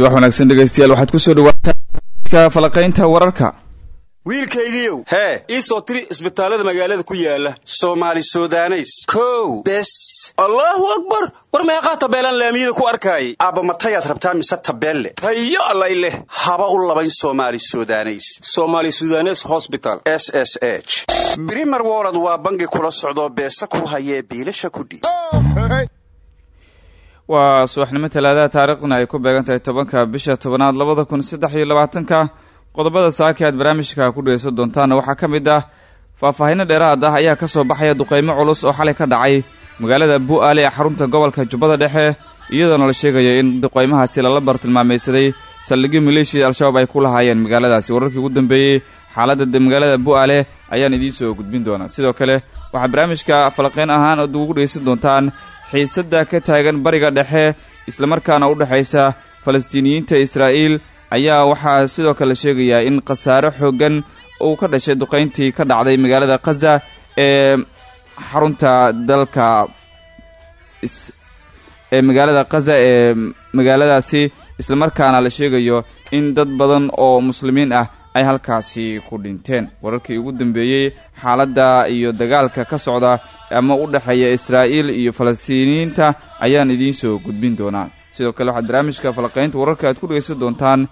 subax wanaagsan dhegaystayaal waxaad ku soo dhawaataa falaqaynta wararka. Wiilkaygiiow hee ii soo tiri isbitaallada magaalada ku yaalla soomaali sudaneys. Kow bes. Allaahu akbar! War meeqaa tabeelaan laamiyada ku arkaayay? Aabba matayaad rabtaa mise tabeelle? Tayo allay leh. Haba u labayn soomaali sudaneys. Somaali sudanes hosbital s s h. Brimer wolod waa bangi kula socdoo beesa ku hayee biilasha kudhiib waa subaxnimo talaadaha taariikhdana ay ku beegan tahay tobanka bisha tobanaad labada kun saddex qodobada saaka aad barnaamijka ku dhegeysan doontaana waxaa ka mid ah faahfaahinno dheeraad ah ayaa ka soo baxaya duqeymo culus oo xalay ka dhacay magaalada bu'aale ee xarunta gobolka jubbada dhexe iyadoona la sheegaya in duqeymahaasi lala bartilmaamaysaday saldhigyo maleeshiyada al-shabaab ay ku lahaayeen magaaladaasi. Wararkii ugu dambeeyey xaaladda magaalada bu'aale ayaan idiin soo gudbin doonaa. Sidoo kale waxaa barnaamijka falaqeyn ahaan ood ugu dhegeysan doontaan xiisadda ka taagan bariga dhexe islamarkaana u dhexaysa falastiiniyiinta israa'iil ayaa waxaa sidoo kale sheegayaa in khasaare xooggan uu ka dhashay duqayntii ka dhacday magaalada khaza ee xarunta dalka ee magaalada khaza ee magaaladaasi islamarkaana la sheegayo in dad badan oo muslimiin ah ay halkaasi ku dhinteen. Wararkii ugu dambeeyey xaaladda iyo dagaalka ka socda ama u dhexeeya israa'iil iyo falastiiniyiinta ayaan idiin soo gudbin doonaa. Sidoo kale waxaad barnaamijka falaqaynta wararka aad ku dhegaysan doontaan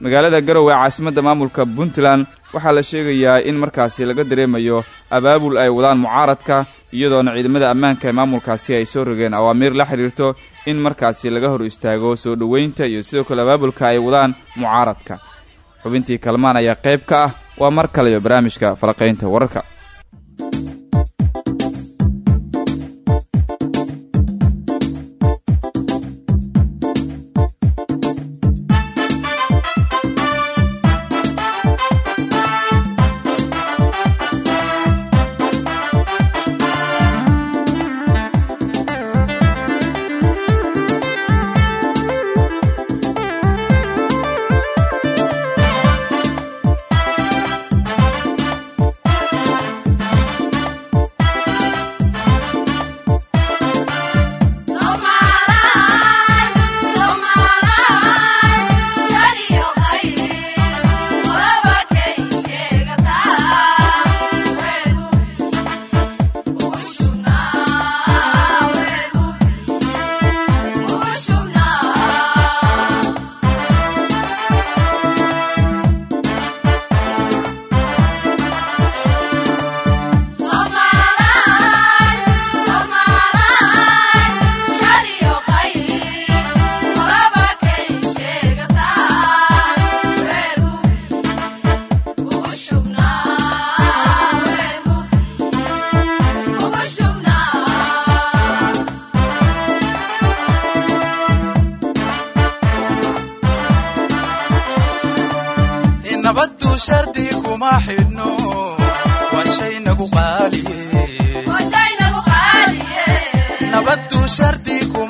magaalada garowe caasimadda maamulka puntland. Waxaa la sheegayaa in markaasi laga dareemayo abaabul ay wadaan mucaaradka iyadoona ciidamada ammaanka ee maamulkaasi ay soo rogeen awaamiir la xidhiirto in markaasi laga hor istaago soo dhoweynta iyo sidoo kale abaabulka ay wadaan mucaaradka. Xubintii kalmaan ayaa qayb ka ah. Waa mar kaleyo barnaamijka falaqaynta wararka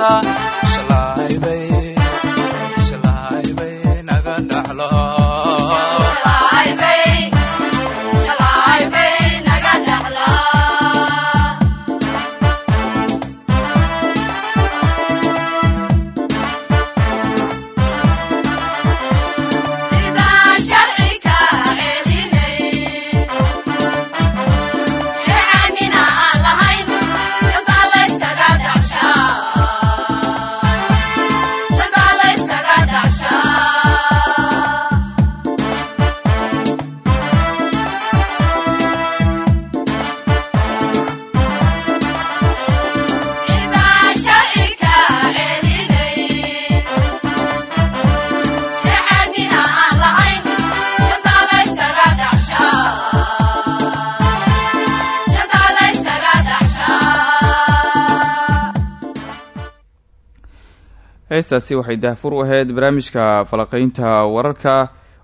dhacshaa. Heestaasi waxay dahfur u ahayd barnaamijka falaqeynta wararka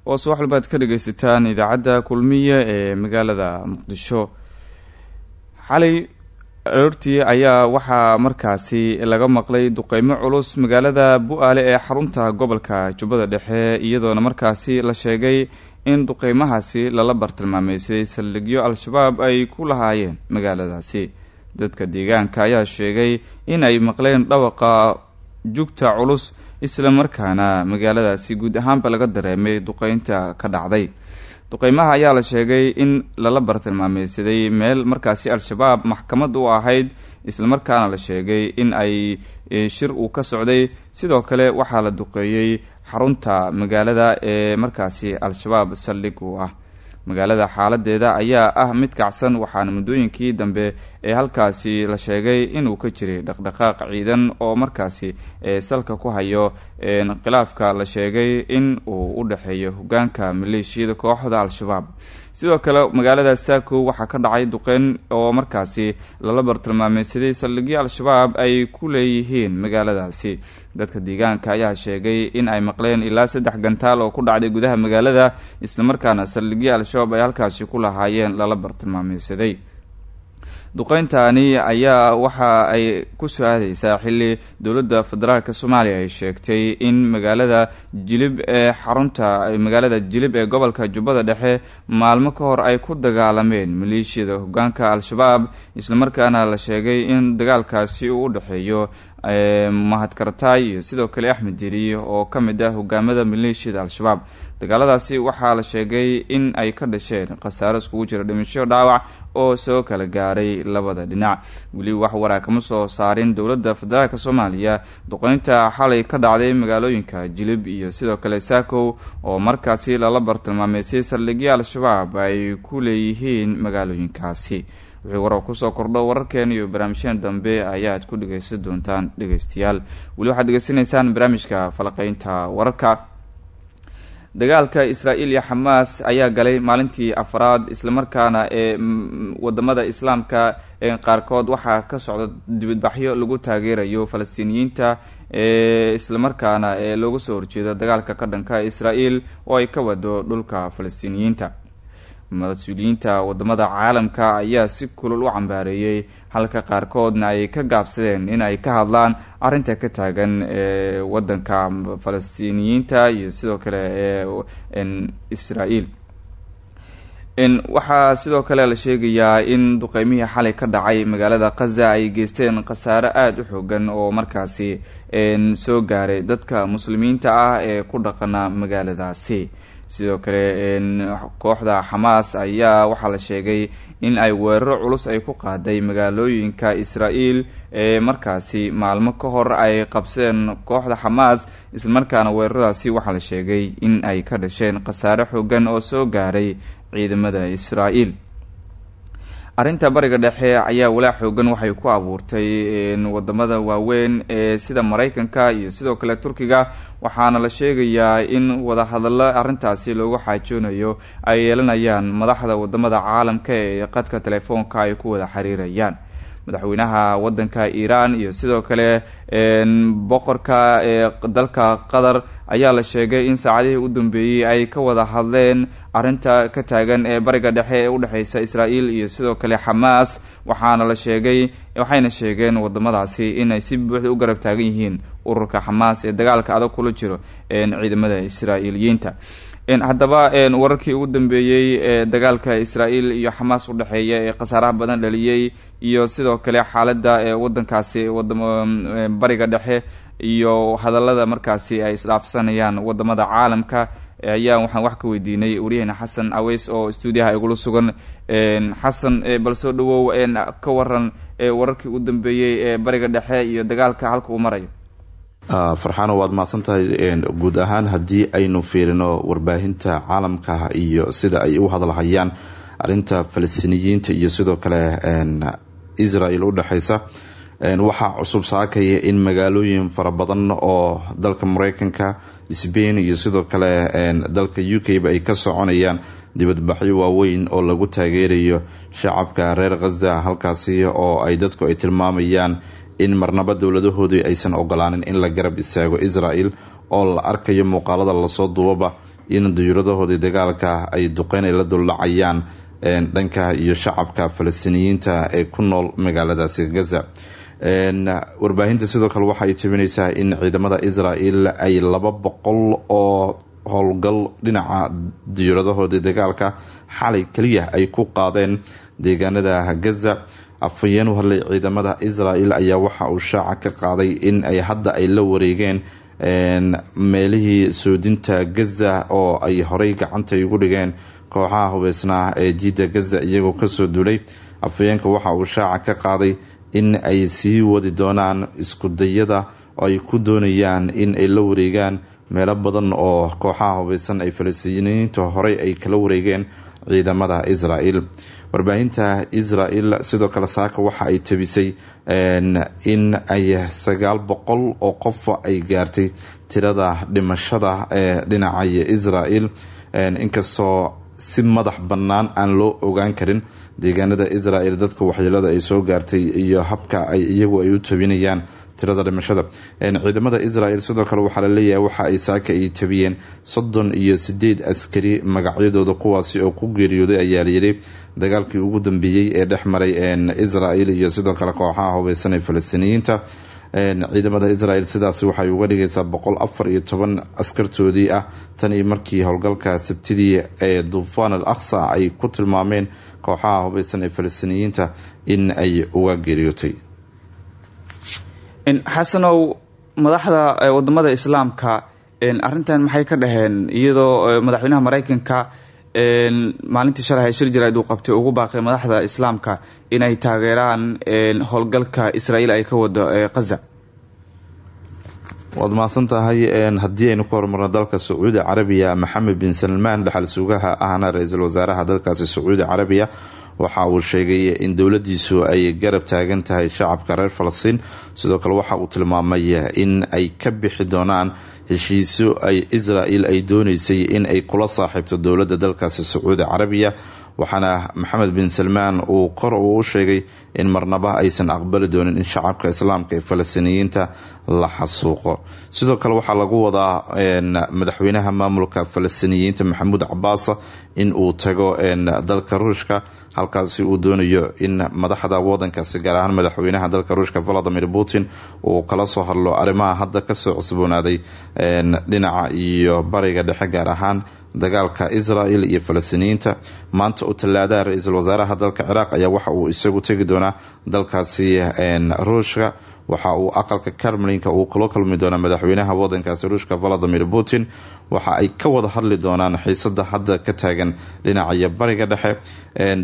oo subax walbaad ka dhageysataan idaacadda kulmiya ee magaalada muqdisho. Xalay aroortii ayaa waxaa markaasi laga maqlay duqeymo culus magaalada bu-aale ee xarunta gobolka jubbada dhexe iyadoona markaasi la sheegay in duqeymahaasi lala bartilmaameysaday saldhigyo al-shabaab ay ku lahaayeen magaaladaasi. Dadka deegaanka ayaa sheegay in ay maqleen dhawaqa jugta culus isla markaana magaaladaasi guud ahaanba laga dareemay duqeynta ka dhacday. Duqeymaha ayaa la sheegay in lala bartilmaameysaday meel markaasi al-shabaab maxkamad u ahayd islamarkaana la sheegay in ay shir uu ka socday. Sidoo kale waxaa la duqeeyey xarunta magaalada ee markaasi al-shabaab saldhig u ah magaalada xaaladeeda ayaa ah mid kacsan waxaana muddooyinkii dambe ee halkaasi la sheegay inuu ka jiray dhaqdhaqaaq ciidan oo markaasi salka ku hayo khilaafka la sheegay in uu u dhexeeyo hogaanka maleeshiyada kooxda al-shabaab sidoo kale magaalada saako waxaa ka dhacay duqeyn oo markaasi lala bartilmaameysaday saldhigyo al-shabaab ay ku leeyihiin magaaladaasi. Dadka deegaanka ayaa sheegay in ay maqleen ilaa saddex gantaal oo ku dhacday gudaha magaalada islamarkaana saldhigyo al-shabaab ay halkaasi ku lahaayeen lala bartilmaameysaday duqeyntaani ayaa waxa ay ku soo aadeysaa xilli dowladda federaalk soomaaliya ay sheegtay in magaalada jilib ee xarunta magaalada jilib ee gobolka jubbada dhexe maalmo ka hor ay ku dagaalameen maleeshiyada hogaanka al-shabaab islamarkaana la sheegay in dagaalkaasi uu u dhexeeyo mahadkartaay iyo sidoo kale axmed deri oo ka mid ah hogaamada maleeshiyada al-shabaab dagaaladaasi waxaa la sheegay in ay ka dhasheen khasaaro iskugu jira dhimasho dhaawac oo soo kala gaaray labada dhinac. Weli wax waraa kama soo saarin dowladda federaalk soomaaliya. Duqeynta xalay ka dhacday magaalooyinka jilib iyo sidoo kale saakow oo markaasi lala bartilmaameysay saldhigyo al-shabaab ay ku leeyihiin magaalooyinkaasi. Wixii warar ku soo kordho wararkeen iyo barnaamijyeen dambe ayaad ku dhegeysan doontaan dhegeystayaal weli waxaad degeysanaysaan barnaamijka falaqeynta wararka dagaalka israa'iil iyo xamaas ayaa galay maalintii afraad islamarkaana ee waddamada islaamka ee qaarkood waxaa ka socda dibadbaxyo lagu taageerayo falastiiniyiinta ee islamarkaana ee looga soo horjeedo dagaalka ka dhanka israa'iil oo ay ka wado dhulka falastiiniyiinta mas'uuliyiinta waddamada caalamka ayaa si kulul u cambaareeyey halka qaarkoodna ay ka gaabsadeen in ay ka hadlaan arrinta ka taagan ee wadanka falastiiniyiinta iyo sidoo kale ee israa'iil. Waxaa sidoo kale la sheegayaa in duqeymihii xalay ka dhacay magaalada khaza ay geysteen khasaare aada u xoogan oo markaasi soo gaaray dadka muslimiinta ah ee ku dhaqana magaaladaasi sidoo kale kooxda xamaas ayaa waxaa la sheegay in ay weeraro culus ay ku qaaday magaalooyinka israa'iil ee markaasi maalmo ka hor ay qabsadeen kooxda xamaas islamarkaana weeraradaasi waxaa la sheegay in ay ka dhasheen khasaare xoogan oo soo gaaray ciidamada israa'iil arrinta bariga dhexe ayaa walaac xoogan waxay ku abuurtay waddamada waaweyn ee sida maraykanka iyo sidoo kale turkiga. Waxaana la sheegayaa in wadahadallo arrintaasi loogu xaajoonayo ay yeelanayaan madaxda waddamada caalamka ee qadka telefoonka ay ku wada xiriirayaan madaxweynaha wadanka iiraan iyo sidoo kale boqorka ee dalka qatar ayaa la sheegay in saacadihii u dambeeyey ay ka wada hadleen arrinta ka taagan ee bariga dhexe ee udhexeysa israa'iil iyo sidoo kale xamaas. Waxaana la sheegay waxayna sheegeen wadamadaasi inay si buuxda u garab taagan yihiin ururka xamaas ee dagaalka adag kula jiro ciidamada israa'iiliyiinta haddaba wararkii ugu dambeeyey ee dagaalka israa'iil iyo xamaas udhexeeya ee khasaaraha badan dhaliyey iyo sidoo kale xaaladda ee wadankaasi bariga dhexe iyo hadallada markaasi ay isdhaafsanayaan waddamada caalamka ayaa waxaan wax ka weydiinay waryaheena xasan aweys oo stuudiyaha igula sugan. Xasan bal soo dhawow ka waran wararkii ugu dambeeyey ee bariga dhexe iyo dagaalka halka uu marayo farxaano waad mahadsan tahay guud ahaan haddii aynu fiirino warbaahinta caalamka iyo sida ay u hadalhayaan arinta falastiiniyiinta iyo sidoo kale israel udhexeysa waxaa cusub saakaya in magaalooyin fara badan oo dalka mareykanka sbain iyo sidoo kale dalka u k ba ay ka soconayaan dibadbaxyo waaweyn oo lagu taageerayo shacabka reer khaza halkaasi oo ay dadku ay tilmaamayaan in marnaba dowladahoodii aysan ogolaanin in la garab istaago israel oo la arkayo muuqaalada la soo duubaba in diyuuradahoodii dagaalka ay duqeyn ay la duldhacayaan dhanka iyo shacabka falastiiniyiinta ee ku nool magaaladaasi gaza. Warbaahinta sidoo kale waxa ay tabinaysaa in ciidamada israel ay laba boqol oo howlgal dhinaca diyuuradahoodii dagaalka xalay keliya ay ku qaadeen deegaanada gaza afhayeen u hadlay ciidamada israel ayaa waxa uu shaaca ka qaaday in ay hadda ay la wareegeen meelihii soodinta gaza oo ay horey gacanta ugu dhigeen kooxaha hubeysnaa ee jiida gaza iyagoo ka soo duulay. Afhayeenka waxa uu shaaca ka qaaday in ay sii wadi doonaan iskudayada oo ay ku doonayaan in ay la wareegaan meelo badan oo kooxaha hubeysan ay falastiiniyiinta horey ay kala wareegeen ciidamada israel warbaahinta israel sidoo kale saaka waxa ay tabisay in ay sagaal boqol oo qof ay gaartay tirada dhimashada ee dhinacaya israel inkastoo si madax bannaan aan loo ogaan karin deegaanada israel dadka waxyeelada ay soo gaartay iyo habka ay iyagu ay u tabinayaan tirada dhimashada. Ciidamada israel sidoo kale waxaa la leeyahay waxa ay saaka ay tabiyeen soddon iyo sideed askari magacyadooda kuwaasi oo ku geeriyooday ayaa layidhi dagaalkii ugu dambeeyey ee dhex maray israel iyo sidoo kale kooxaha hubeysan ee falastiiniyiinta. Ciidamada israel sidaasi waxay uga dhigaysaa boqol afar iyo toban askartoodii ah. Tan iyo markii howlgalka sabtidii ee duufaan al aqsa ay ku tilmaameen kooxaha hubeysan ee falastiiniyiinta in ay uga geeriyootay xasanow madaxda waddamada islaamka arintan maxay ka dhaheen? Iyadoo madaxweynaha mareykanka maalintii shalay shir jaraid uu qabtay ugu baaqay madaxda islaamka inay taageeraan howlgalka israel ay ka wado kaza waad mahadsan tahay haddii aynu ka horumarno dalka sacuudi carabiya maxamed bin salmaan dhaxal sugaha ahna ra'iisul wasaaraha dalkaasi sacuudi carabiya waxa uu sheegay in dowladiisu ay garab taagan tahay shacabka reer falastiin sidoo kale waxa uu tilmaamay in ay ka bixi doonaan heshiisyo ay israel ay dooneysay in ay kula saaxiibto dowladda dalkaasi sacuudi carabiya. Waxaana maxamed bin salmaan uu kor uu u sheegay in marnaba aysan aqbali doonin in shacabka islaamka ee falastiiniyiinta la xasuuqo. Sidoo kale waxaa lagu wadaa madaxweynaha maamulka falastiiniyiinta maxamuud cabaasa in uu tago dalka ruushka halkaasi uu doonayo in madaxda wadankaasi gaar ahaan madaxweynaha dalka ruushka valadimir putin uu kala soo hadlo arrimaha hadda ka soo cusboonaaday dhinaca iyo bariga dhexe gaar ahaan dagaalka israel iyo falastiiniyiinta maanta oo tallaadaha ra'iisul wasaaraha dalka ciraaq ayaa waxa uu isagu tegi doonaa dalkaasi ruushka waxa uu aqalka kremlinka uu kula kulmi doonaa madaxweynaha wadankaasi ruushka valadimir putin. Waxa ay ka wada hadli doonaan xiisada hadda ka taagan dhinaca bariga dhexe.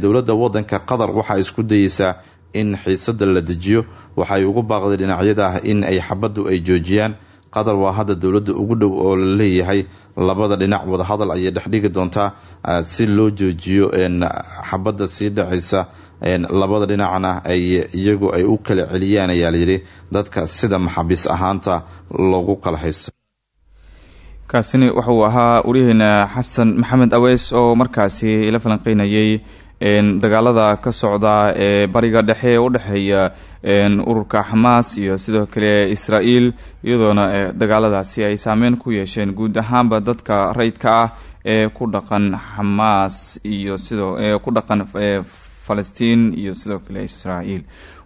Dowladda wadanka qatar waxaa isku dayeysaa in xiisada la dejiyo. Waxay ugu baaqday dhinacyada in ay xabaddu ay joojiyaan. Qatar waa hadda dowladda ugu dhow oo la leeyahay. Labada dhinac wadahadal ayay dhexdhigi doontaa si loo joojiyo xabadda sii dhacaysa labada dhinacna ay iyagu ay u kala celiyaan ayaa layidhi dadka sida maxabiis ahaanta loogu kala haysto. Kaasini wuxuu ahaa waryaheena xasan maxamed aweys oo markaasi ila falanqeynayay dagaalada ka socda ee bariga dhexe ee udhexeeya ururka xamaas iyo sidoo kale israel iyadoona dagaaladaasi ay saameyn ku yeesheen guud ahaanba dadka rayidka ah ee ku dhaqan xamaas iyo sidoo ku dhaqan falastiin iyo sidoo kale israel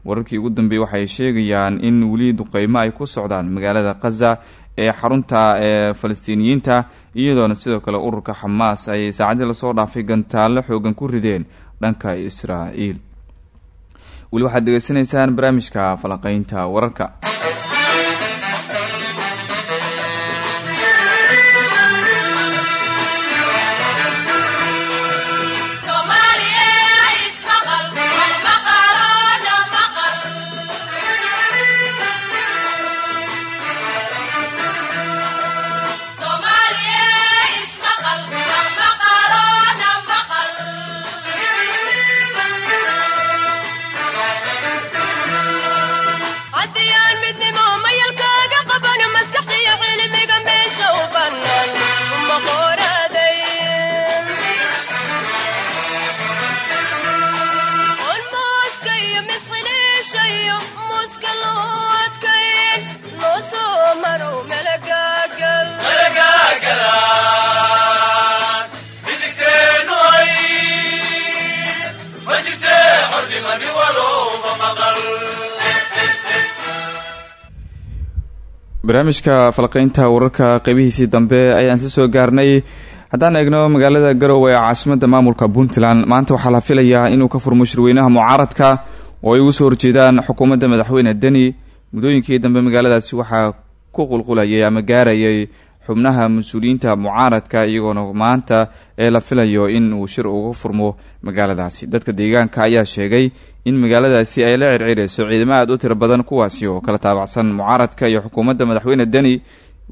wararkii ugu dambeeyey waxay sheegayaan in weli duqeymo ay ku socdaan magaalada khaza ee xarunta ee falastiiniyiinta iyadoona sidoo kale ururka xamaas ay saacadii la soo dhaafay gantaallo xoogan ku rideen dhanka israel weli waxaad degeysanaysaan barnaamijka falanqeynta wararka barnaamijka falqeynta wararka qeybihiisii dambe ayaan si soo gaarnay. Haddaan eegno magaalada garowe ee caasimadda maamulka puntland maanta waxaa la filayaa inuu ka furmo shirweynaha mucaaradka oo ay ugu soo horjeedaan xukuumadda madaxweyne deni muddooyinkii dambe magaaladaasi waxaa ku qulqulayay ama gaarayay xubnaha mas'uuliyiinta mucaaradka iyagoona maanta ee la filayo in uu shir uga furmo magaaladaasi. Dadka deegaanka ayaa sheegay in magaaladaasi ay la circirayso ciidamo aada u tiro badan kuwaasi oo kala taabacsan mucaaradka iyo xukuumadda madaxweyne deni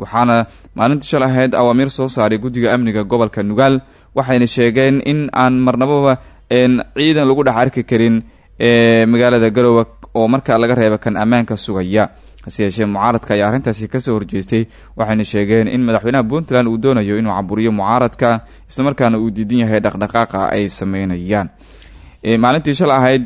waxaana maalintii shal ahayd awaamiir soo saaray guddiga amniga gobolka nugaal waxayna sheegeen in aan marnababa ciidan lagu dhex arki karin ee magaalada garowe oo marka laga reeba kan ammaanka sugaya hase yeeshee mucaaradka ayaa arrintaasi ka soo horjeestay waxayna sheegeen in madaxweynaha puntland uu doonayo inuu caburiyo mucaaradka islamarkaana uu diidan yahay dhaqdhaqaaqa ay sameynayaan maalintii shal ahayd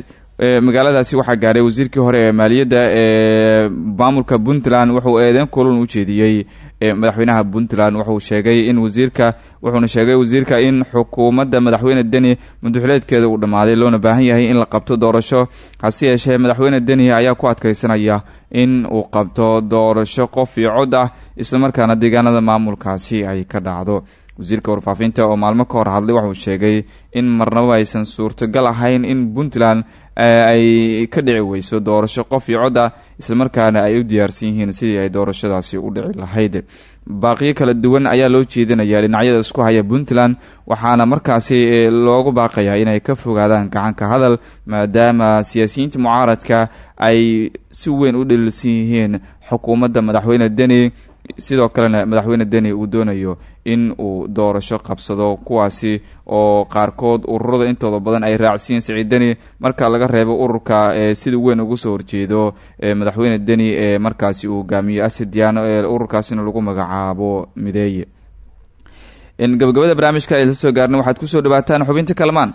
magaaladaasi waxaa gaaray wasiirkii hore ee maaliyadda ee maamulka puntland wuxuu eedeyn kulan u jeediyey madaxweynaha puntland wuxuu sheegay in wasiirka wuxuuna sheegay wasiirka in xukuumadda madaxweyne deni madaxuleedkeeda uu dhammaaday loona baahan yahay in la qabto doorasho. Hase yeeshee madaxweyne deni ayaa ku adkeysanaya in uu qabto doorasho qof iyo cod ah islamarkaana deegaanada maamulkaasi ay ka dhacdo. Wasiirka warfaafinta oo maalmo ka hor hadlay wuxuu sheegay in marnaba aysan suurtagal ahayn in puntland ay ka dhici weyso doorasho qof iyo cod ah islamarkaana ay u diyaarsan yihiin sidii ay doorashadaasi u dhici lahayd. Baaqiyo kala duwan ayaa loo jeedinaya dhinacyada isku haya puntland waxaana markaasi loogu baaqayaa inay ka fogaadaan gacanka hadal maadaama siyaasiyiinta mucaaradka ay si weyn u dhaliilsan yihiin xukuumadda madaxweyne deni sidoo kalena madaxweyne deni uu doonayo in uu doorasho qabsado kuwaasi oo qaarkood ururada intooda badan ay raacsiiyeen siciid deni marka laga reebo ururka sida weyn ugu soo horjeedo madaxweyne deni ee markaasi uu hogaamiyo asidiano ee ururkaasina lagu magacaabo mideeye gabagabada barnaamijka ayla soo gaarna waxaad ku soo dhawaataan xubinta kalamaan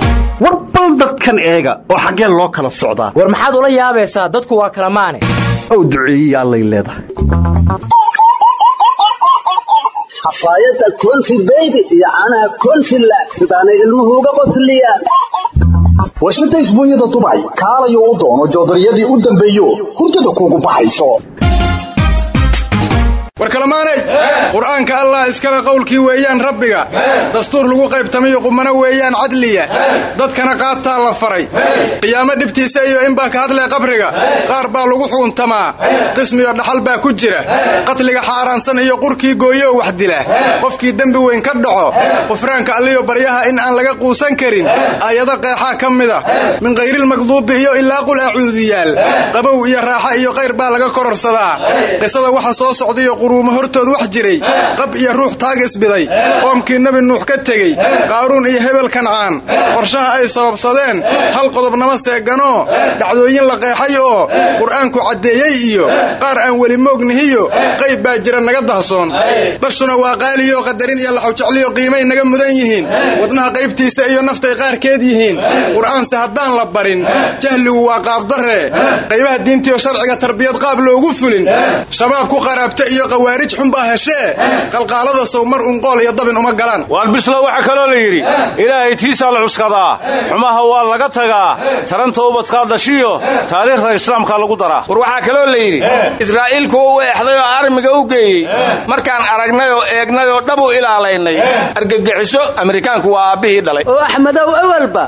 war bal dadkan eega oo xaggee loo kala socdaa. War maxaad ula yaabaysaa? Dadku waa kala maane. Ow duceeyey allay leedahay. Xafaayadda konfi beybi iyo caanaha konfi laag sidaanay ilmuhu uga qosliyaan warshada isbuunyada dubay kaalayo u doono joodariyadii u dambeeyo hurdada kuugu baxayso war kalamaanay qur'aanka allah iskale qowlkii weeyaan rabbiga. Dastuur lagu qaybtamayo qumano weeyaan cadliya. Dadkana qaadtaa la faray. Qiyaamo dhibtiisa iyo inbaa ka hadlee qabriga. Qaar baa lagu xuguntamaa qismiyo dhaxal baa ku jira. Qatliga xaaraansan iyo qurkii gooyooo wax dila. Qofkii dembi weyn ka dhaco. Qufraanka alliyo baryaha in aan laga quusan karin. Aayado qeexaa ka mida. Min kayrilmakduubi iyo ilaa qul acuudiyaal qabow iyo raaxa iyo qayr baa laga kororsadaa. Qisada waxa soo socdayo quruumo hortood wax jiray. Qab iyo ruux taagisbiday qoomkii nebi nuux ka tegey. Qaaruun iyo hebel kancaan. Qorshaha ay sababsadeen. Hal qodob nama seeganoo dhacdooyin la qeexay oo qur'aanku caddeeyey iyo. Qaar aan weli moognihiyo. Qayb baa jira naga dahsoon. Dhashuna waa qaaliyo qadarin iyo laxawjecliyo qiimay naga mudan yihiin. Wadnaha qaybtiisa iyo naftay qaarkeed yihiin. Qur'aanse haddaan la barin. Jahligu waa qaabdarree qaybaha diintiyo sharciga tarbiyad qaab loogu fulin. Shabaab ku qaraabta iyo qawaarij xunbaa heshee qalqaalada sow mar unqool iyo dabin uma galaan. Waalbislo waxaa kaloo la yidhi ilaahay tiisaa la cuskadaa xumaha waa laga tagaa taranta ubadkaa dashiyo taariikhda islaamkaa lagu daraa. War waxaa kaloo la yidhi israa'iil kuwa u eexday oo armiga u geeyey. Markaan aragnay oo eegnay oo dhab u ilaalaynay argagixiso amerikaanku waa aabbihii dhalay. Oo axmedow ewelba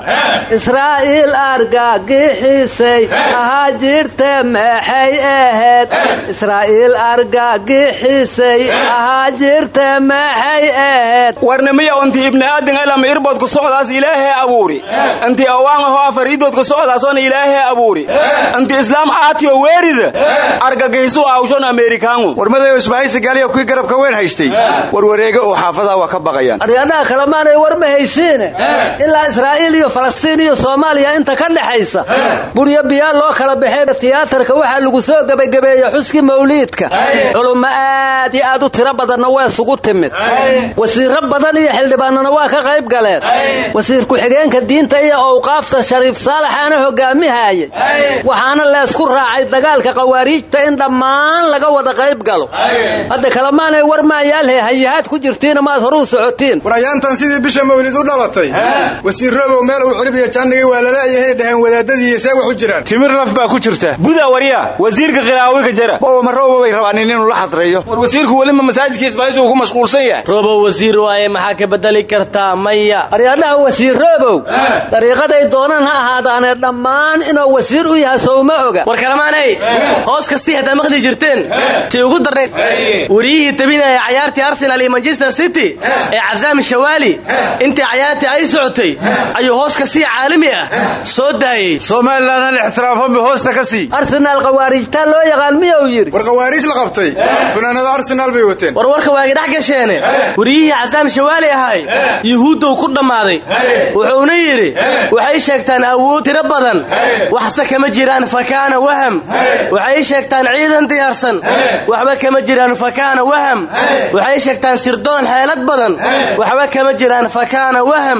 israa'iil argagixisay ahaa jirte meexay ahayd israa'iil argagixisay ahaa jirte meexay ahayd warnimiya unti ibni aadin ilama irboodku socdaas ilaahee abuuri. Anti awaan aho afar idoodka socdaasoona ilaahee abuuri. Anti islaam aatiyo weerida. Argagixisu awshon amerikaangu warmadayo isbahaysi gaaliya kuwii garabka weyn haystay. Warwareege oo xaafadaha waa ka baqayaan. Aryadhaha kalemaanay war ma haysiine? Ilaa israa'iil iyo falastiin iyo soomaaliya inta ka dhexaysa buryo biyaa loo kala baxay tiyaatarka waxaa lagu soo gebagabeeyey xuskii mawliidka aad iyo aad u tiro badanna waa isugu timid. Wasiirro badan iyo xildhibaanana waa ka qayb galeen. Wasiir ku-xigeenka diinta iyo owqaafta shariif saalaxaana hogaamihaayay. Waxaana leesku raacay dagaalka khawaariijta in dhammaan laga wada qayb galo. Hadda kalemaanay war maayaalhe hayahaad ku jirtiina maad hore u socotiin. War ayaantan sidii bisha mawlid u dhalatay. Wasiir robow meel uu cirib iyo jaanigii waa la leeyahay dhaheen wadaadadii see wax u jiraan. Timir laf baa ku jirta. Buda warya wasiirka khilaawi ka jira. Ma roobo bay rabaan inuu la xadreeyo war wasiirku welima masaajidkiis baayisuu ku mashquulsan yahay. Robow wasiir waaye maxaa ka bedeli kartaa maya? Aryaadhaha wasiir robow dariiqaday doonaan ha ahaadaane dhammaan inuu wasiir u yahay sowma oga. War kalamaanay hoos kastii hataa maqli jirteen. Tii ugu darnayd. Wariyihii tabinaya cayaartii arsenal iyo manchester city ee casaami shawaali intii cayaartii ay socotay ayuu hoos kastii caalami ah. Soo daayey somalilan hal ixtiraafo hoosta ka sii. Arsenaal khawaarijtaa loo yaqaan miyuu yidhi? War khawaariij la qabtay funaanada arsenaal bay wateen. War warka waagi dhex gasheene wariyihii casaam shawaali ahay yuhuuddow ku dhammaaday. Wuxuuna yidhi waxay sheegtaan awood tiro badan. Waxse kama jiraan fakaana waham. Waxay sheegtaan ciidan diyaarsan. Waxba kama jiraan fakaana waham. Waxay sheegtaan sirdoon xeelad badan. Waxba kama jiraan fakaana waham.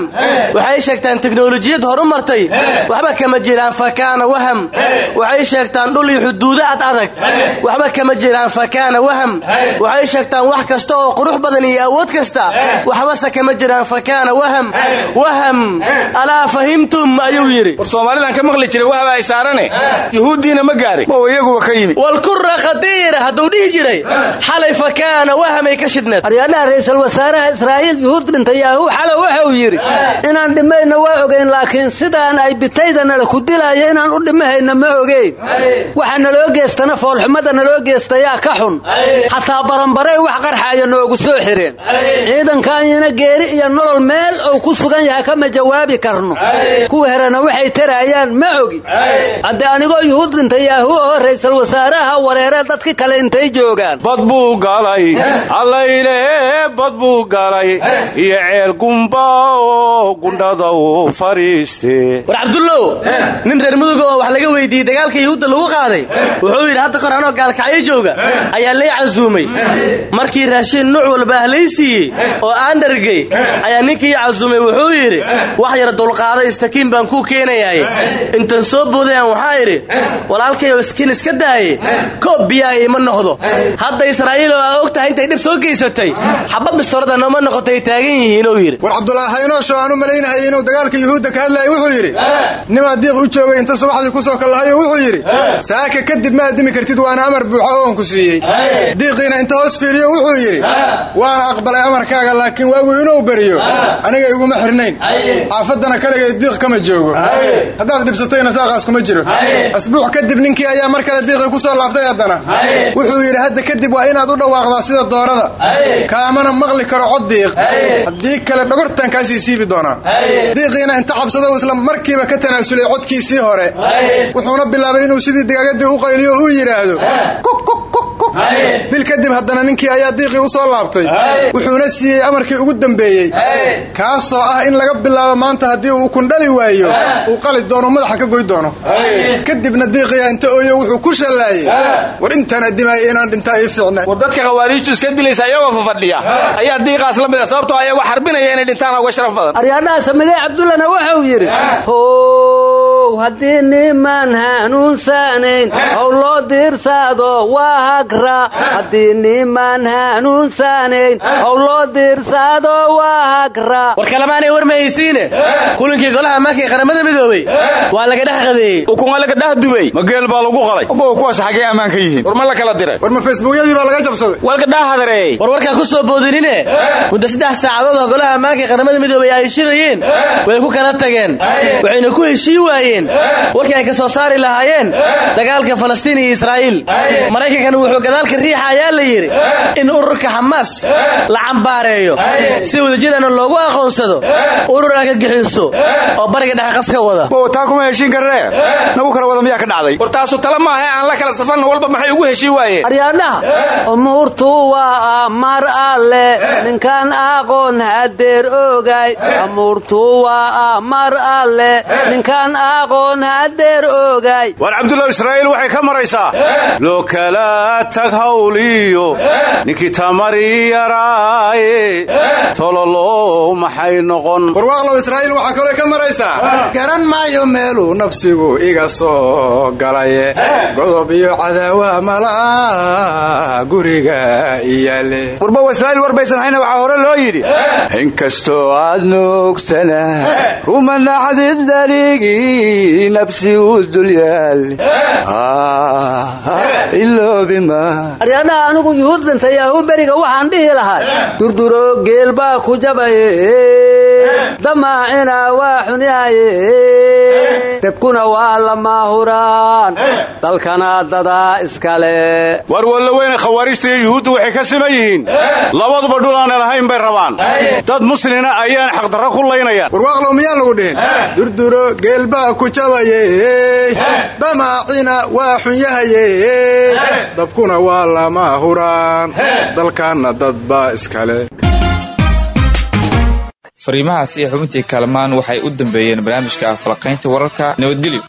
Waxay sheegtaan teknolojiyad horumartay. Waxba kama jiraan fakaana waham. Waxay sheegtaan dhul iyo xuduudo ad adag. Waxba kama jiraan fakaana waham waxay sheegtaan wax kasta oo qurux badan iyo awood kasta. Waxbase kama jiraan fakaana waham. Waham. Alaa fahimtum ayuu yidhi. War soomaalidan ka maqli jiray wahba ay saarane. Yuhuuddiina ma gaarin oo iyaguba ka yimi. Walkura khadiira hadduu dhihi jiray. Xalay fakaana wahamay ka shidhneed aryaadhaha ra'iisul wasaaraha israa'iil yuhuud dhintay yaahu xalo wuxuu yidhi inaan dhimayna waa ogayn laakiin sidaan ay bitaydana ku dilaayo inaan u dhimahayna ma ogeyn. Waxa naloo geestana foolxumada naloo geestayaa ka xun xataa baranbaray wax qarxaaya noogu soo xireen. Ciidankaanyana geeri iyo nolol meel uu ku sugan yahay kama jawaabi karno. Kuwa herena waxay taraayaan ma ogi. Haddee anigoo yuhuud dhintay yaahu oo ra'iisul wasaaraha wareere dadki kale intay joogaan. Bad buu galay allayle bad buu galay iyo ceel gumba oo gundhada u fadhiiste war cabdullow nin reer muduga oo wax laga weydiiyey dagaalka yuhuudda lagu qaaday wuxuu yidhi hadda kor anoo gaalkacyo jooga ayaa lay casuumay. Markii raashiin nuuc walba ah lay siiyey oo aan dhargay ayaa ninkii casuumay wuxuu yidhi wax yar dulqaaday istakiin baan kuu keenayaay intan soo boodayaan waxaa idhi walaalkayoo iskiin iska daaye koob biyaha iima noqdo. Hadda israa'iil oo aa og tahay intay dhib soo geysatay xaba bistoorada nooma noqotay taagan yihiinuu yidhi. War cabdulaahaynooshoo aan u malaynahayay inuu dagaalka yuhuudda ka hadlaaya wuxuu yidhi nimaa diiq u joogay inta subaxdii ku soo kallahayo wuxuu yidhi saaka kadib ma addimi kartid waana amar buuxo oon ku siiyey diiqiina inta hoos fiiriyo wuxuu yidhi waana aqbalay amarkaaga laakiin waagu inuu beriyo. Aniga iguma xirnayn. Xaafaddana kaligay diiq kama joogo. Haddaad dhibsatayna saaqaas kuma jiro. Asbuuc kadib ninkii ayaa mar kale diiqii ku soo laabtay haddana. Wuxuu yidhi hadda kadib waa inaad u dhawaaqdaa sida doorada kaamana maqli karo cod diiq. Haddii kale dhogortaan kaasii siibi doonaa diiqiina inta cabsado isla markiiba ka tanaasulay codkiisii hore. Wuxuuna bilaabay inuu sidii digaagadii u qayliyo uu yidhaahdo bil kadib haddana ninkii ayaa diiqii u soo laabtay. Wuxuuna siiyey amarkii ugu dambeeyey. Kaasoo ah in laga bilaabo maanta haddii uu kundhali waayo uu qali doono madaxa ka goy doono. Kadibna diiqiya inta ooyo wuxuu ku shallaayey war intaan addimaaya inaan dhintaa ii fiicna. War dadka khawaariijtu iska dilaysa iyagoo fafadhiya. Ayaa diiqaas la mida sababtoo ayagoo xarbinaya inay dhintaan uga sharaf badan. Aryaadhaha samidee cabdullana wuxuu yidhi haddii niman hanuunsanayn how loo diirsaado waa hagra haddii niman hanuunsanayn how loo diirsaado waa hagra war kalamaanay war ma haysiine kulankii golaha markii qaramada midoobey waa laga dhex qadeeyey. Ukuma laga dhex dubay. Ma geel baa lagu qalay. Kuwaas xaggee ammaan ka yihiin. War ma la kala diray. War ma facebookyadii baa laga jabsaday. Walka dhaahadareey war warkaa ku soo boodinine? Muddo saddex saacadood oo golaha ammaanka qaramada midoobey ay shirayeen way ku kala tageen waxayna ku heshii waayeen warkii ay ka soo saari lahaayeen dagaalka falastiin iyo israa'iil. Maraykankana wuxuu gadaalka riixa ayaa la yidhi in ururka xamaas la cambaareeyo si wadajirana loogu aqoonsado urur argagixiso oo bariga dhexe qaska wada. Taa kuma heshiin karree nagu kala wada miyaa ka dhacday. War taasu tala maaha aan la kala safarna walba maxay ugu heshii waayeen aryaadhaha umuurtu waa mar alle. Ninkaan aqoon hadeer ogay amuurtu waa mar alle. Ninkaan aqoon war cabdullaw israa'iil waxay ka maraysaa. Loo kala tag hawliyo ninkii tamari yaraaye. Tololow maxay noqon? Warwaaqlow israa'iil waxaa kaloo ka maraysaa. Garan maayo meeluu nafsigu iga soo galaye. Godob iyo cadaawa malaa guriga iyaale. Warbow israa'iil war baysan hayna waxaa hore loo yidhi. Inkastoo aad nuugtana ruma naxdid darigii nabsi u dulyaal iloobima aryadhaha anigu yuhuud dhintay yahu beriga waxaan dhihi lahaa durduro geel baa ku jabaye damaacina waa xunyahaye debkuna waa lamaahuraan dalkana dadaa iskale. War walla weyne khawaarijta iyo yuhuuddu waxay ka siman yihiin. Labaduba dhul aanan ahayn bay rabaan. Dad muslina ayaan xaqdarro ku laynayaan. Warwaaqlow miyaan lagu dhihin? Durduro geel baa ku jabaye damaacina waa xunyahaye dabkuna waa lama huraan dalkaanna dad baa iskale fariimahaasi iyo xubintii kaalmaan waxay u dambeeyeen barnaamijka falaqaynta wararka nabadgelyo